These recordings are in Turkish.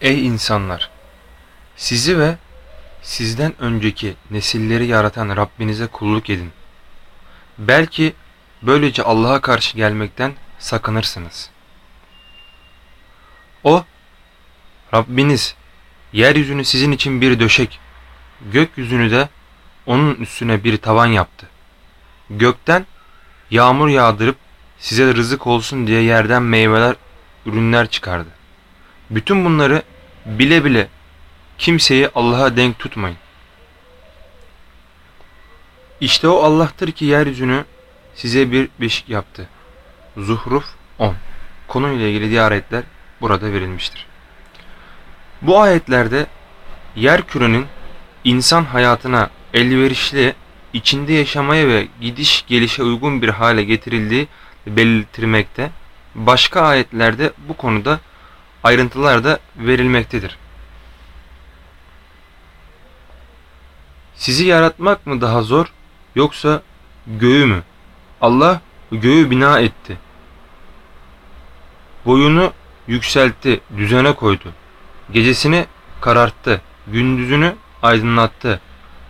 Ey insanlar! Sizi ve sizden önceki nesilleri yaratan Rabbinize kulluk edin. Belki böylece Allah'a karşı gelmekten sakınırsınız. O, Rabbiniz, yeryüzünü sizin için bir döşek, gökyüzünü de onun üstüne bir tavan yaptı. Gökten yağmur yağdırıp size rızık olsun diye yerden meyveler, ürünler çıkardı. Bütün bunları bile bile kimseyi Allah'a denk tutmayın. İşte o Allah'tır ki yeryüzünü size bir beşik yaptı. Zuhruf 10 Konuyla ilgili diğer ayetler burada verilmiştir. Bu ayetlerde yer kürenin insan hayatına elverişli, içinde yaşamaya ve gidiş gelişe uygun bir hale getirildiği belirtilmekte. Başka ayetlerde bu konuda ayrıntılar da verilmektedir. Sizi yaratmak mı daha zor yoksa göğü mü? Allah göğü bina etti. Boyunu yükseltti, düzene koydu. Gecesini kararttı, gündüzünü aydınlattı.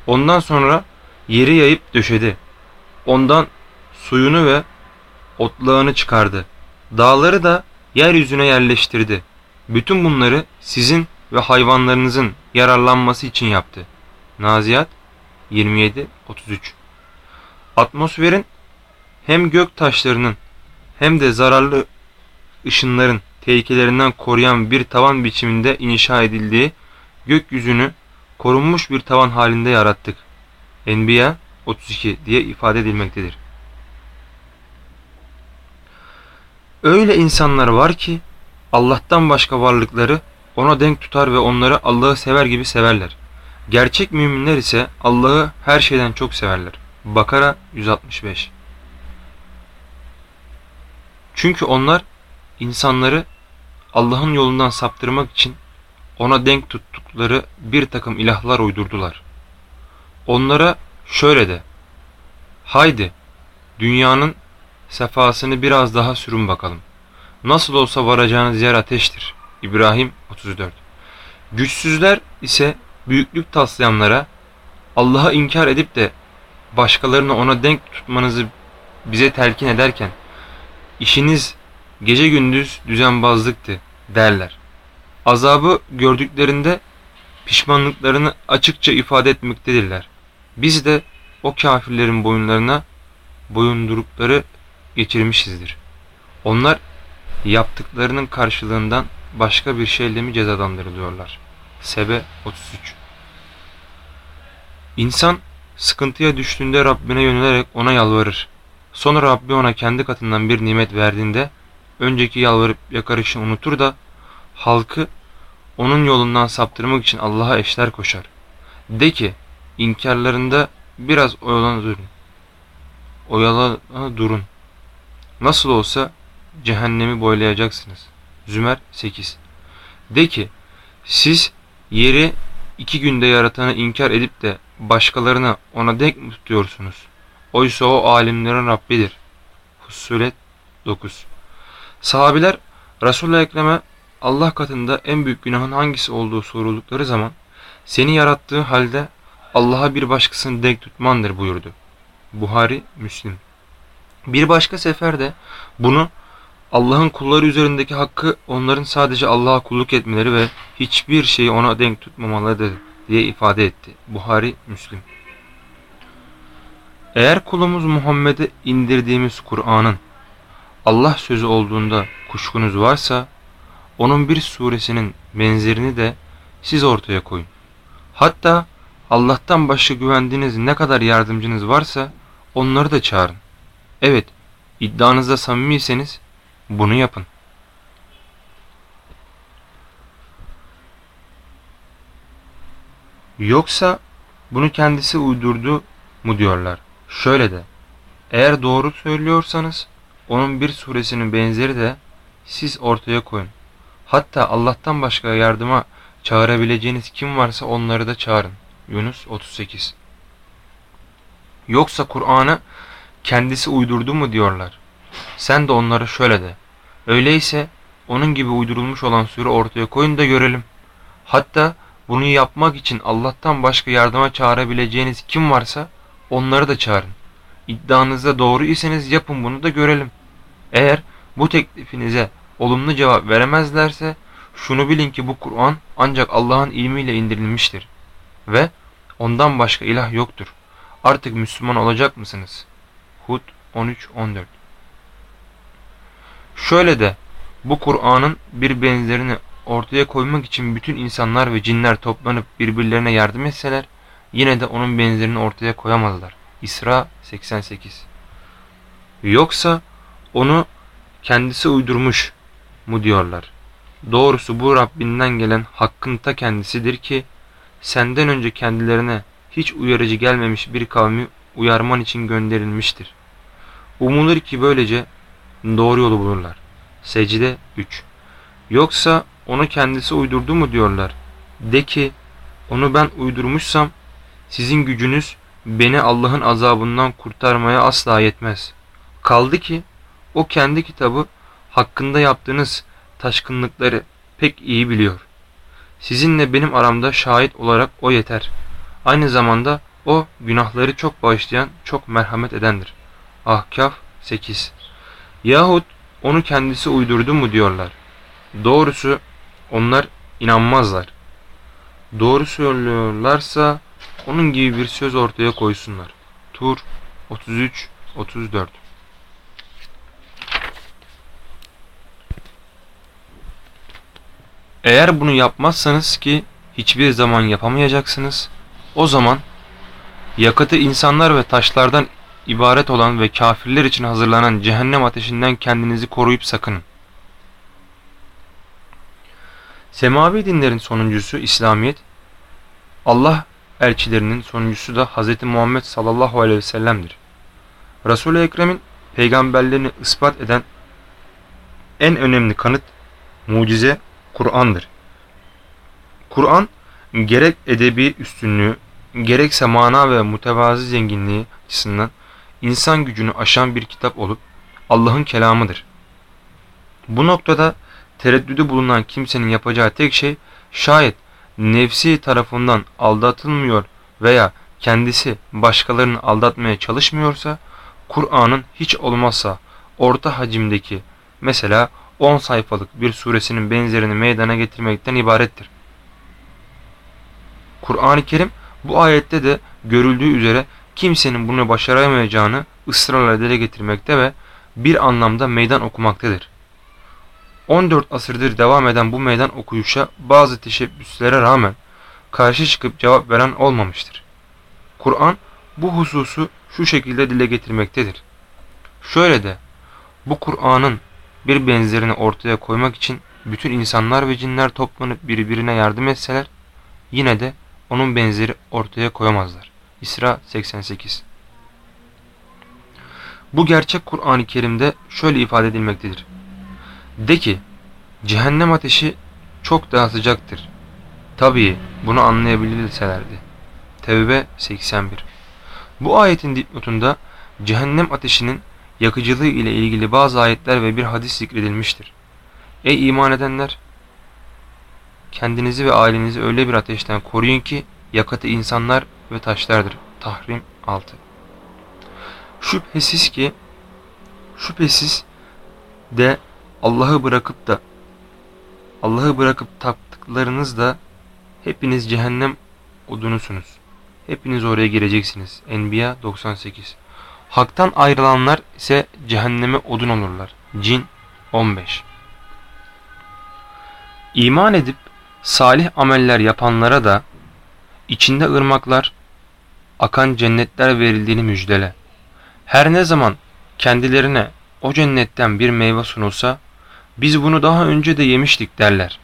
Ondan sonra yeri yayıp döşedi. Ondan suyunu ve otlağını çıkardı. Dağları da yeryüzüne yerleştirdi. Bütün bunları sizin ve hayvanlarınızın yararlanması için yaptı. Naziyat 27-33 Atmosferin hem gök taşlarının hem de zararlı ışınların tehlikelerinden koruyan bir tavan biçiminde inşa edildiği gökyüzünü korunmuş bir tavan halinde yarattık. Enbiya 32 diye ifade edilmektedir. Öyle insanlar var ki Allah'tan başka varlıkları ona denk tutar ve onları Allah'ı sever gibi severler. Gerçek müminler ise Allah'ı her şeyden çok severler. Bakara 165 Çünkü onlar insanları Allah'ın yolundan saptırmak için ona denk tuttukları bir takım ilahlar uydurdular. Onlara şöyle de, haydi dünyanın sefasını biraz daha sürün bakalım. Nasıl olsa varacağınız yer ateştir. İbrahim 34 Güçsüzler ise büyüklük taslayanlara Allah'a inkar edip de başkalarını ona denk tutmanızı bize telkin ederken işiniz gece gündüz düzenbazlıktı derler. Azabı gördüklerinde pişmanlıklarını açıkça ifade etmektedirler. Biz de o kafirlerin boyunlarına boyundurukları geçirmişizdir. Onlar yaptıklarının karşılığından başka bir şeyle mi cezalandırılıyorlar? Sebe 33 İnsan sıkıntıya düştüğünde Rabbine yönelerek ona yalvarır. Sonra Rabbi ona kendi katından bir nimet verdiğinde önceki yalvarıp yakarışı unutur da halkı onun yolundan saptırmak için Allah'a eşler koşar. De ki inkarlarında biraz oyalana durun. Oyalana durun. Nasıl olsa cehennemi boylayacaksınız. Zümer 8 De ki siz yeri iki günde yaratanı inkar edip de başkalarına ona denk mi tutuyorsunuz? Oysa o alimlerin Rabbidir. Hussulet 9 Sahabiler Resulullah Ekrem'e Allah katında en büyük günahın hangisi olduğu soruldukları zaman seni yarattığı halde Allah'a bir başkasını denk tutmandır buyurdu. Buhari, Müslim. Bir başka seferde bunu Allah'ın kulları üzerindeki hakkı onların sadece Allah'a kulluk etmeleri ve hiçbir şeyi ona denk tutmamalarıdır diye ifade etti. Buhari, Müslim. Eğer kulumuz Muhammed'e indirdiğimiz Kur'an'ın Allah sözü olduğunda kuşkunuz varsa onun bir suresinin benzerini de siz ortaya koyun. Hatta Allah'tan başka güvendiğiniz ne kadar yardımcınız varsa onları da çağırın. Evet, iddianızda samimiyseniz bunu yapın. Yoksa bunu kendisi uydurdu mu diyorlar. Şöyle de, eğer doğru söylüyorsanız onun bir suresinin benzeri de siz ortaya koyun. Hatta Allah'tan başka yardıma çağırabileceğiniz kim varsa onları da çağırın. Yunus 38 Yoksa Kur'an'ı kendisi uydurdu mu diyorlar. Sen de onlara şöyle de. Öyleyse onun gibi uydurulmuş olan sure ortaya koyun da görelim. Hatta bunu yapmak için Allah'tan başka yardıma çağırabileceğiniz kim varsa onları da çağırın. İddianızda doğru iseniz yapın bunu da görelim. Eğer bu teklifinize olumlu cevap veremezlerse şunu bilin ki bu Kur'an ancak Allah'ın ilmiyle indirilmiştir. Ve ondan başka ilah yoktur. Artık Müslüman olacak mısınız? Hud 13-14 Şöyle de bu Kur'an'ın bir benzerini ortaya koymak için bütün insanlar ve cinler toplanıp birbirlerine yardım etseler yine de onun benzerini ortaya koyamazlar. İsra 88 Yoksa onu kendisi uydurmuş mu diyorlar. Doğrusu bu Rabbinden gelen hakkın ta kendisidir ki senden önce kendilerine hiç uyarıcı gelmemiş bir kavmi uyarman için gönderilmiştir. Umulur ki böylece doğru yolu bulurlar. Secde 3 Yoksa onu kendisi uydurdu mu diyorlar. De ki onu ben uydurmuşsam sizin gücünüz beni Allah'ın azabından kurtarmaya asla yetmez. Kaldı ki o kendi kitabı hakkında yaptığınız taşkınlıkları pek iyi biliyor. Sizinle benim aramda şahit olarak o yeter. Aynı zamanda o günahları çok bağışlayan, çok merhamet edendir. Ahkaf 8 Yahut onu kendisi uydurdu mu diyorlar. Doğrusu onlar inanmazlar. Doğru söylüyorlarsa onun gibi bir söz ortaya koysunlar. Tur 33-34 Eğer bunu yapmazsanız ki hiçbir zaman yapamayacaksınız, o zaman yakıtı insanlar ve taşlardan ibaret olan ve kafirler için hazırlanan cehennem ateşinden kendinizi koruyup sakının. Semavi dinlerin sonuncusu İslamiyet, Allah elçilerinin sonuncusu da Hz. Muhammed sallallahu aleyhi ve sellem'dir. Resul-i Ekrem'in peygamberlerini ispat eden en önemli kanıt, mucize Kur'an'dır. Kur'an gerek edebi üstünlüğü, gerekse mana ve mütevazi zenginliği açısından insan gücünü aşan bir kitap olup Allah'ın kelamıdır. Bu noktada tereddüdü bulunan kimsenin yapacağı tek şey şayet nefsi tarafından aldatılmıyor veya kendisi başkalarını aldatmaya çalışmıyorsa Kur'an'ın hiç olmazsa orta hacimdeki mesela 10 sayfalık bir suresinin benzerini meydana getirmekten ibarettir. Kur'an-ı Kerim bu ayette de görüldüğü üzere kimsenin bunu başaramayacağını ısrarla dile getirmekte ve bir anlamda meydan okumaktadır. 14 asırdır devam eden bu meydan okuyuşa bazı teşebbüslere rağmen karşı çıkıp cevap veren olmamıştır. Kur'an bu hususu şu şekilde dile getirmektedir. Şöyle de bu Kur'an'ın bir benzerini ortaya koymak için bütün insanlar ve cinler toplanıp birbirine yardım etseler yine de onun benzeri ortaya koyamazlar. İsra 88 Bu gerçek Kur'an-ı Kerim'de şöyle ifade edilmektedir. De ki cehennem ateşi çok daha sıcaktır. Tabii bunu anlayabilirselerdi. Tevbe 81 Bu ayetin dipnotunda cehennem ateşinin yakıcılığı ile ilgili bazı ayetler ve bir hadis zikredilmiştir. Ey iman edenler! Kendinizi ve ailenizi öyle bir ateşten koruyun ki yakıtı insanlar ve taşlardır. Tahrim 6 Şüphesiz ki şüphesiz de Allah'ı bırakıp da Allah'ı bırakıp taptıklarınız da hepiniz cehennem odunusunuz. Hepiniz oraya gireceksiniz. Enbiya 98 Hak'tan ayrılanlar ise cehenneme odun olurlar. Cin 15 İman edip salih ameller yapanlara da içinde ırmaklar, akan cennetler verildiğini müjdele. Her ne zaman kendilerine o cennetten bir meyve sunulsa, biz bunu daha önce de yemiştik derler.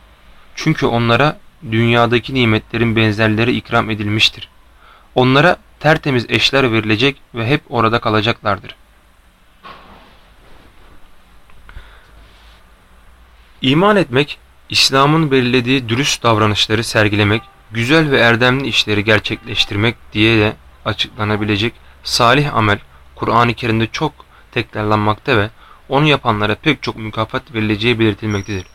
Çünkü onlara dünyadaki nimetlerin benzerleri ikram edilmiştir. Onlara tertemiz eşler verilecek ve hep orada kalacaklardır. İman etmek, İslam'ın belirlediği dürüst davranışları sergilemek, güzel ve erdemli işleri gerçekleştirmek diye de açıklanabilecek salih amel Kur'an-ı Kerim'de çok tekrarlanmakta ve onu yapanlara pek çok mükafat verileceği belirtilmektedir.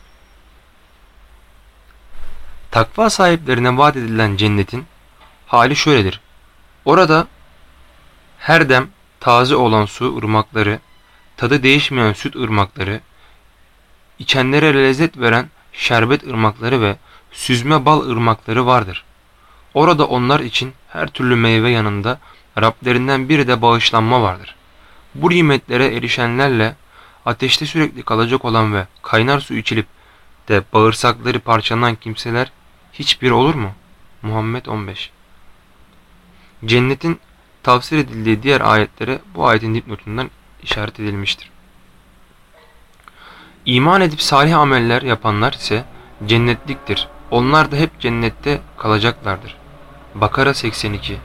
Takva sahiplerine vaat edilen cennetin hali şöyledir. Orada her dem taze olan su ırmakları, tadı değişmeyen süt ırmakları, içenlere lezzet veren şerbet ırmakları ve süzme bal ırmakları vardır. Orada onlar için her türlü meyve yanında Rablerinden biri de bağışlanma vardır. Bu nimetlere erişenlerle ateşte sürekli kalacak olan ve kaynar su içilip de bağırsakları parçalanan kimseler hiçbir olur mu? Muhammed 15 Cennetin tavsiye edildiği diğer ayetlere bu ayetin dipnotundan işaret edilmiştir. İman edip salih ameller yapanlar ise cennetliktir. Onlar da hep cennette kalacaklardır. Bakara 82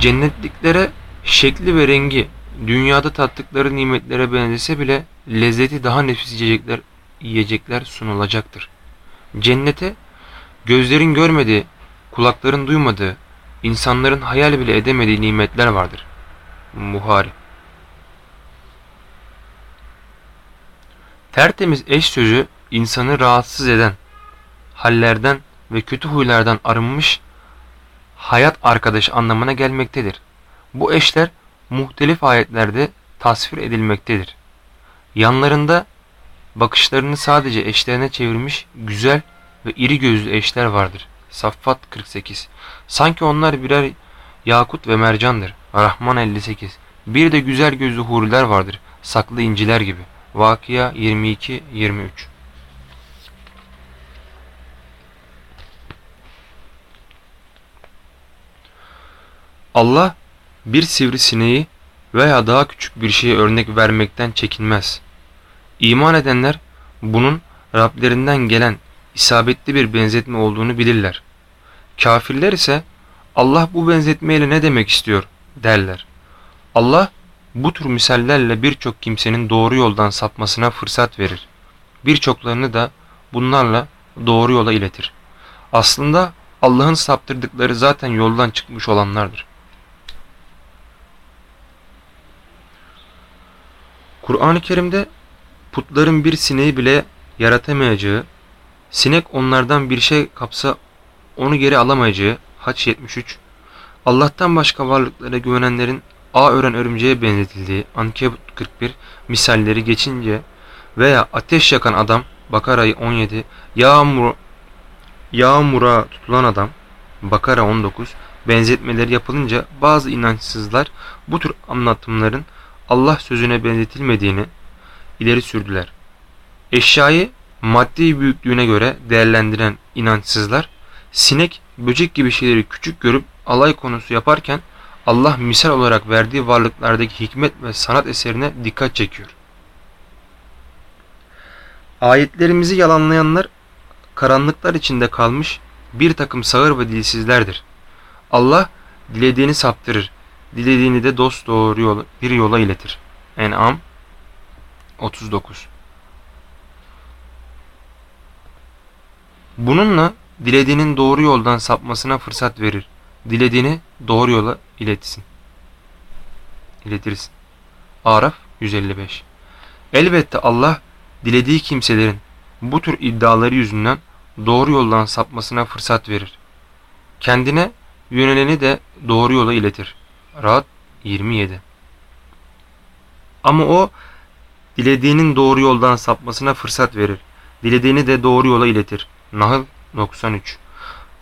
Cennetliklere şekli ve rengi dünyada tattıkları nimetlere benzese bile lezzeti daha nefis yiyecekler, yiyecekler sunulacaktır. Cennete gözlerin görmediği, kulakların duymadığı, insanların hayal bile edemediği nimetler vardır. Buhari Tertemiz eş sözü insanı rahatsız eden hallerden ve kötü huylardan arınmış hayat arkadaşı anlamına gelmektedir. Bu eşler muhtelif ayetlerde tasvir edilmektedir. Yanlarında bakışlarını sadece eşlerine çevirmiş güzel ve iri gözlü eşler vardır. Saffat 48 Sanki onlar birer yakut ve mercandır. Rahman 58 Bir de güzel gözlü huriler vardır. Saklı inciler gibi. Vakia 22-23 Allah bir sivrisineği veya daha küçük bir şeye örnek vermekten çekinmez. İman edenler bunun Rablerinden gelen isabetli bir benzetme olduğunu bilirler. Kafirler ise Allah bu benzetmeyle ne demek istiyor derler. Allah bu tür misallerle birçok kimsenin doğru yoldan sapmasına fırsat verir. Birçoklarını da bunlarla doğru yola iletir. Aslında Allah'ın saptırdıkları zaten yoldan çıkmış olanlardır. Kur'an-ı Kerim'de putların bir sineği bile yaratamayacağı, sinek onlardan bir şey kapsa onu geri alamayacağı Haç 73, Allah'tan başka varlıklara güvenenlerin ağ ören örümceğe benzetildiği Ankebut 41 misalleri geçince veya ateş yakan adam Bakara'yı 17, yağmur, yağmura tutulan adam Bakara 19 benzetmeleri yapılınca bazı inançsızlar bu tür anlatımların Allah sözüne benzetilmediğini ileri sürdüler. Eşyayı maddi büyüklüğüne göre değerlendiren inançsızlar, sinek, böcek gibi şeyleri küçük görüp alay konusu yaparken Allah misal olarak verdiği varlıklardaki hikmet ve sanat eserine dikkat çekiyor. Ayetlerimizi yalanlayanlar karanlıklar içinde kalmış bir takım sağır ve dilsizlerdir. Allah dilediğini saptırır, dilediğini de dost doğru yola, bir yola iletir. En'am 39 Bununla dilediğinin doğru yoldan sapmasına fırsat verir. Dilediğini doğru yola iletsin. İletirsin. Araf 155 Elbette Allah dilediği kimselerin bu tür iddiaları yüzünden doğru yoldan sapmasına fırsat verir. Kendine yöneleni de doğru yola iletir. Rad 27 Ama o dilediğinin doğru yoldan sapmasına fırsat verir. Dilediğini de doğru yola iletir. Nahl 93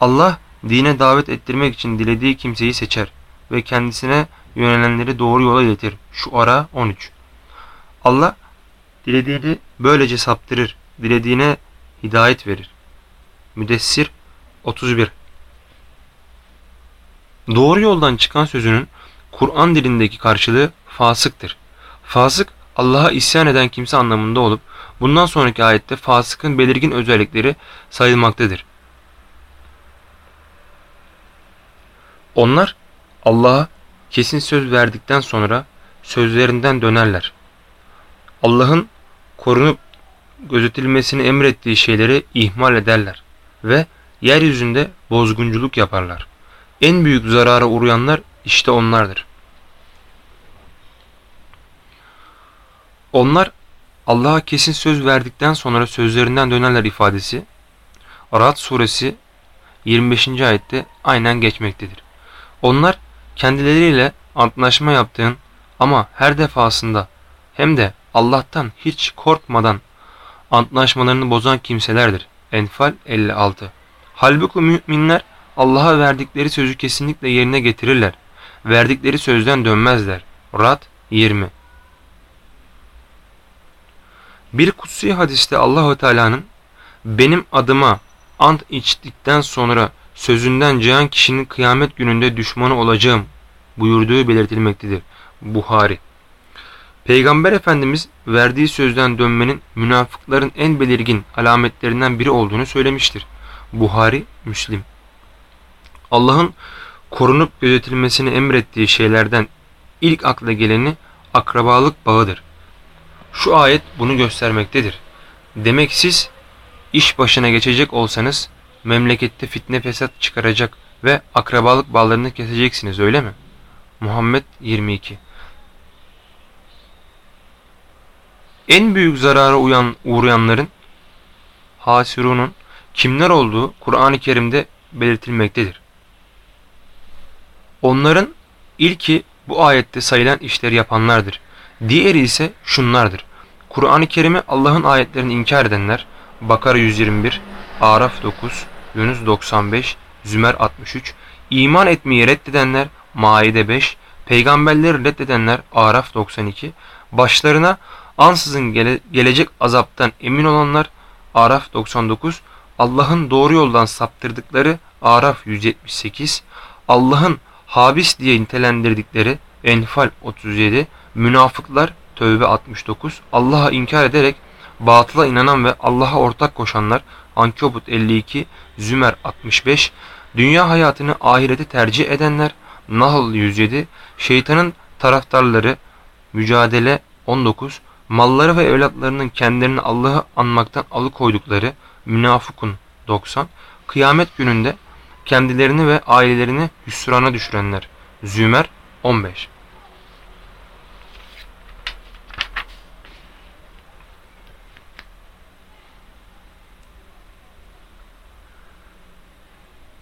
Allah dine davet ettirmek için dilediği kimseyi seçer ve kendisine yönelenleri doğru yola iletir. Şu ara 13 Allah dilediğini böylece saptırır. Dilediğine hidayet verir. Müdessir 31 Doğru yoldan çıkan sözünün Kur'an dilindeki karşılığı fasıktır. Fasık Allah'a isyan eden kimse anlamında olup bundan sonraki ayette fasıkın belirgin özellikleri sayılmaktadır. Onlar Allah'a kesin söz verdikten sonra sözlerinden dönerler. Allah'ın korunup gözetilmesini emrettiği şeyleri ihmal ederler ve yeryüzünde bozgunculuk yaparlar. En büyük zarara uğrayanlar işte onlardır. Onlar Allah'a kesin söz verdikten sonra sözlerinden dönerler ifadesi Ra'd suresi 25. ayette aynen geçmektedir. Onlar kendileriyle antlaşma yaptığın ama her defasında hem de Allah'tan hiç korkmadan antlaşmalarını bozan kimselerdir. Enfal 56 Halbuki müminler Allah'a verdikleri sözü kesinlikle yerine getirirler. Verdikleri sözden dönmezler. Rad 20 Bir kutsi hadiste Allahu Teala'nın benim adıma ant içtikten sonra sözünden cihan kişinin kıyamet gününde düşmanı olacağım buyurduğu belirtilmektedir. Buhari Peygamber Efendimiz verdiği sözden dönmenin münafıkların en belirgin alametlerinden biri olduğunu söylemiştir. Buhari, Müslim. Allah'ın korunup gözetilmesini emrettiği şeylerden ilk akla geleni akrabalık bağıdır. Şu ayet bunu göstermektedir. Demek siz iş başına geçecek olsanız memlekette fitne fesat çıkaracak ve akrabalık bağlarını keseceksiniz öyle mi? Muhammed 22 En büyük zarara uyan, uğrayanların hasirunun kimler olduğu Kur'an-ı Kerim'de belirtilmektedir. Onların ilki bu ayette sayılan işleri yapanlardır. Diğeri ise şunlardır. Kur'an-ı Kerim'i Allah'ın ayetlerini inkar edenler, Bakara 121, Araf 9, Yunus 95, Zümer 63, iman etmeyi reddedenler, Maide 5, peygamberleri reddedenler, Araf 92, başlarına ansızın gele, gelecek azaptan emin olanlar, Araf 99, Allah'ın doğru yoldan saptırdıkları, Araf 178, Allah'ın habis diye nitelendirdikleri, Enfal 37, münafıklar, Tövbe 69, Allah'a inkar ederek batıla inanan ve Allah'a ortak koşanlar Ankebut 52, Zümer 65, dünya hayatını ahirete tercih edenler Nahl 107, şeytanın taraftarları Mücadele 19, malları ve evlatlarının kendilerini Allah'ı anmaktan alıkoydukları Münafıkun 90, kıyamet gününde kendilerini ve ailelerini hüsrana düşürenler Zümer 15.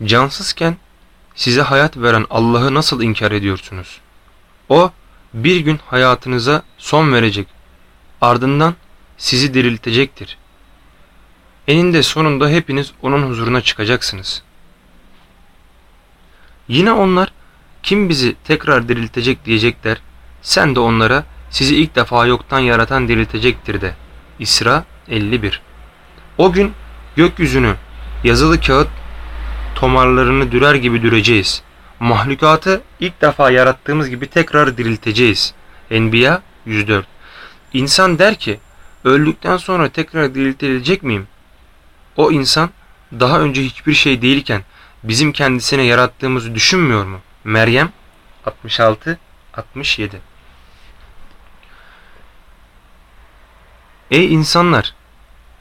Cansızken size hayat veren Allah'ı nasıl inkar ediyorsunuz? O bir gün hayatınıza son verecek. Ardından sizi diriltecektir. Eninde sonunda hepiniz onun huzuruna çıkacaksınız. Yine onlar kim bizi tekrar diriltecek diyecekler. Sen de onlara sizi ilk defa yoktan yaratan diriltecektir de. İsra 51 O gün gökyüzünü yazılı kağıt tomarlarını dürer gibi düreceğiz. Mahlukatı ilk defa yarattığımız gibi tekrar dirilteceğiz. Enbiya 104 İnsan der ki öldükten sonra tekrar diriltilecek miyim? O insan daha önce hiçbir şey değilken bizim kendisine yarattığımızı düşünmüyor mu? Meryem 66 67 Ey insanlar!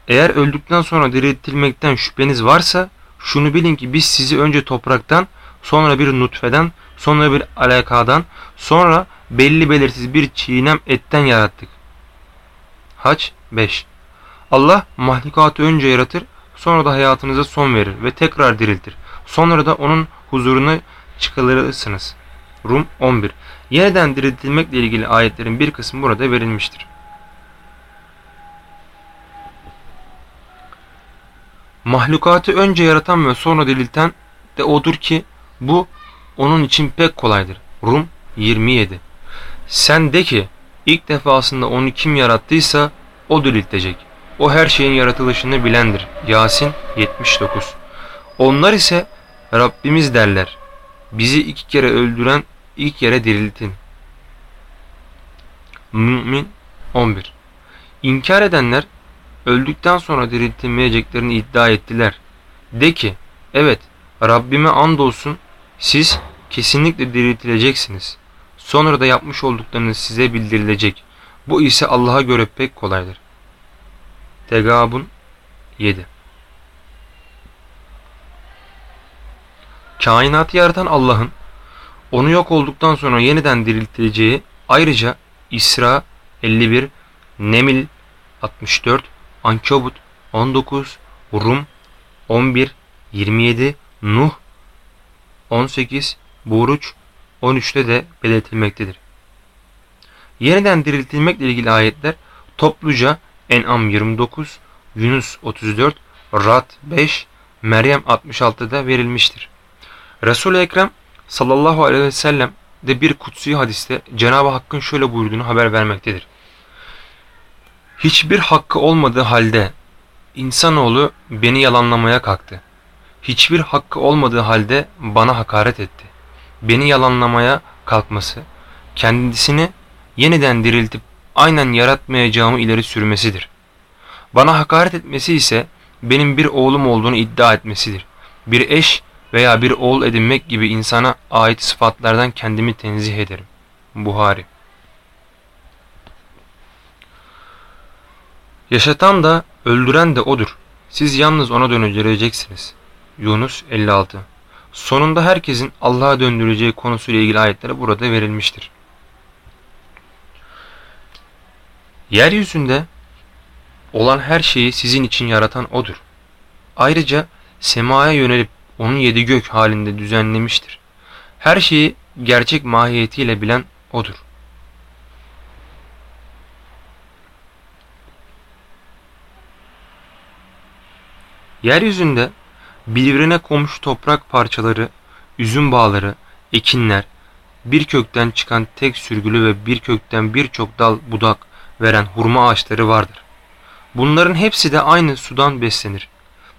Eğer öldükten sonra diriltilmekten şüpheniz varsa şunu bilin ki biz sizi önce topraktan, sonra bir nutfeden, sonra bir alakadan, sonra belli belirsiz bir çiğnem etten yarattık. Haç 5 Allah mahlukatı önce yaratır, sonra da hayatınıza son verir ve tekrar diriltir. Sonra da onun huzuruna çıkarılırsınız. Rum 11 Yeniden diriltilmekle ilgili ayetlerin bir kısmı burada verilmiştir. Mahlukatı önce yaratan ve sonra dirilten de odur ki bu onun için pek kolaydır. Rum 27 Sen de ki ilk defasında onu kim yarattıysa o diriltecek. O her şeyin yaratılışını bilendir. Yasin 79 Onlar ise Rabbimiz derler. Bizi iki kere öldüren ilk yere diriltin. Mümin 11 İnkar edenler öldükten sonra diriltilmeyeceklerini iddia ettiler. De ki, evet Rabbime andolsun siz kesinlikle diriltileceksiniz. Sonra da yapmış olduklarınız size bildirilecek. Bu ise Allah'a göre pek kolaydır. Tegabun 7 Kainatı yaratan Allah'ın onu yok olduktan sonra yeniden diriltileceği ayrıca İsra 51, Nemil 64, Ankabut 19, Rum 11, 27, Nuh 18, Buruç 13'te de belirtilmektedir. Yeniden diriltilmekle ilgili ayetler topluca En'am 29, Yunus 34, Rad 5, Meryem 66'da verilmiştir. Resul-i Ekrem sallallahu aleyhi ve sellem de bir kutsi hadiste Cenab-ı Hakk'ın şöyle buyurduğunu haber vermektedir. Hiçbir hakkı olmadığı halde insanoğlu beni yalanlamaya kalktı. Hiçbir hakkı olmadığı halde bana hakaret etti. Beni yalanlamaya kalkması, kendisini yeniden diriltip aynen yaratmayacağımı ileri sürmesidir. Bana hakaret etmesi ise benim bir oğlum olduğunu iddia etmesidir. Bir eş veya bir oğul edinmek gibi insana ait sıfatlardan kendimi tenzih ederim. Buhari Yaşatan da öldüren de odur. Siz yalnız ona döndüreceksiniz. Yunus 56 Sonunda herkesin Allah'a döndüreceği konusuyla ilgili ayetleri burada verilmiştir. Yeryüzünde olan her şeyi sizin için yaratan O'dur. Ayrıca semaya yönelip onun yedi gök halinde düzenlemiştir. Her şeyi gerçek mahiyetiyle bilen O'dur. Yeryüzünde birbirine komşu toprak parçaları, üzüm bağları, ekinler, bir kökten çıkan tek sürgülü ve bir kökten birçok dal budak veren hurma ağaçları vardır. Bunların hepsi de aynı sudan beslenir.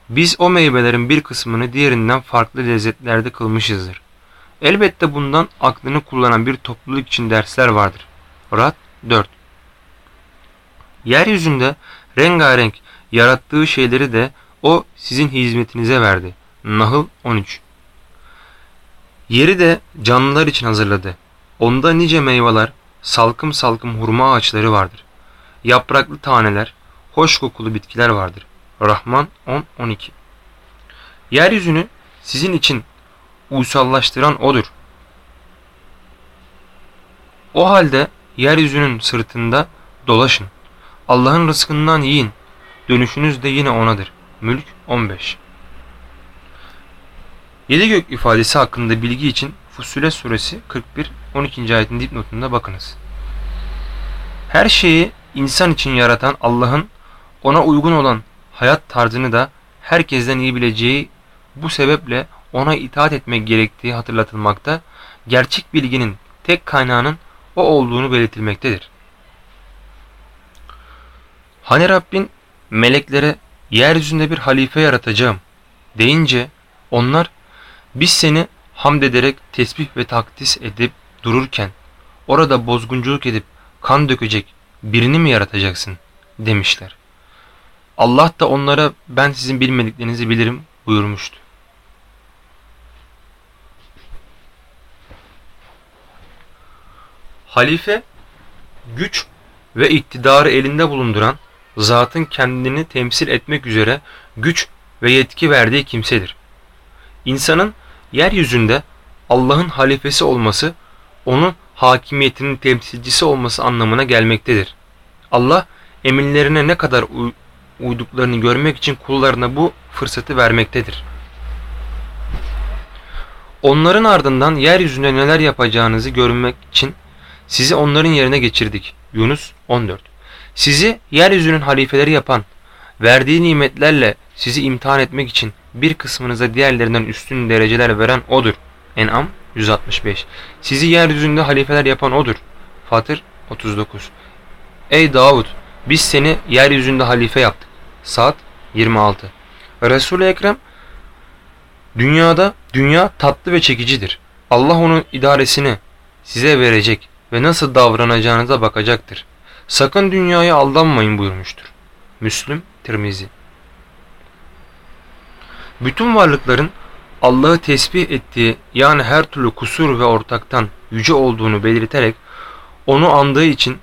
Biz o meyvelerin bir kısmını diğerinden farklı lezzetlerde kılmışızdır. Elbette bundan aklını kullanan bir topluluk için dersler vardır. Rad 4 Yeryüzünde rengarenk yarattığı şeyleri de o sizin hizmetinize verdi. Nahl 13 Yeri de canlılar için hazırladı. Onda nice meyveler, salkım salkım hurma ağaçları vardır. Yapraklı taneler, hoş kokulu bitkiler vardır. Rahman 10-12 Yeryüzünü sizin için uysallaştıran O'dur. O halde yeryüzünün sırtında dolaşın. Allah'ın rızkından yiyin. Dönüşünüz de yine O'nadır. Mülk 15 Yedi gök ifadesi hakkında bilgi için Fussilet suresi 41 12. ayetin dipnotunda bakınız. Her şeyi insan için yaratan Allah'ın ona uygun olan hayat tarzını da herkesten iyi bileceği bu sebeple ona itaat etmek gerektiği hatırlatılmakta, gerçek bilginin tek kaynağının o olduğunu belirtilmektedir. Hani Rabbin meleklere yeryüzünde bir halife yaratacağım deyince onlar biz seni hamd ederek tesbih ve takdis edip dururken orada bozgunculuk edip kan dökecek birini mi yaratacaksın demişler. Allah da onlara ben sizin bilmediklerinizi bilirim buyurmuştu. Halife güç ve iktidarı elinde bulunduran zatın kendini temsil etmek üzere güç ve yetki verdiği kimsedir. İnsanın yeryüzünde Allah'ın halifesi olması onun hakimiyetinin temsilcisi olması anlamına gelmektedir. Allah emirlerine ne kadar uyduklarını görmek için kullarına bu fırsatı vermektedir. Onların ardından yeryüzünde neler yapacağınızı görmek için sizi onların yerine geçirdik. Yunus 14 Sizi yeryüzünün halifeleri yapan, verdiği nimetlerle sizi imtihan etmek için bir kısmınıza diğerlerinden üstün dereceler veren O'dur. En'am 165 Sizi yeryüzünde halifeler yapan O'dur. Fatır 39 Ey Davud! Biz seni yeryüzünde halife yaptık. Saat 26 Resul-i Ekrem Dünyada dünya tatlı ve çekicidir. Allah onun idaresini size verecek ve nasıl davranacağınıza bakacaktır. Sakın dünyaya aldanmayın buyurmuştur. Müslüm Tirmizi Bütün varlıkların Allah'ı tesbih ettiği yani her türlü kusur ve ortaktan yüce olduğunu belirterek onu andığı için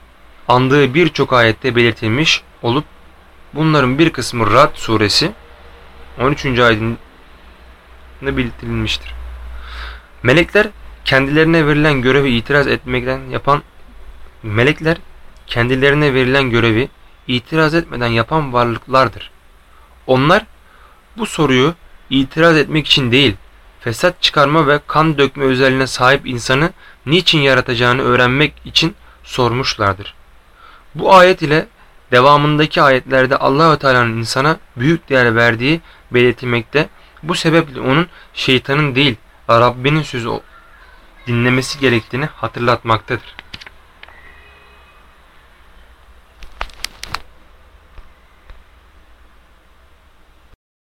andığı birçok ayette belirtilmiş olup bunların bir kısmı Rad suresi 13. ayetinde belirtilmiştir. Melekler kendilerine verilen görevi itiraz etmekten yapan melekler kendilerine verilen görevi itiraz etmeden yapan varlıklardır. Onlar bu soruyu itiraz etmek için değil, fesat çıkarma ve kan dökme özelliğine sahip insanı niçin yaratacağını öğrenmek için sormuşlardır. Bu ayet ile devamındaki ayetlerde Allahü Teala'nın insana büyük değer verdiği belirtilmekte. Bu sebeple onun şeytanın değil Rabbinin sözü dinlemesi gerektiğini hatırlatmaktadır.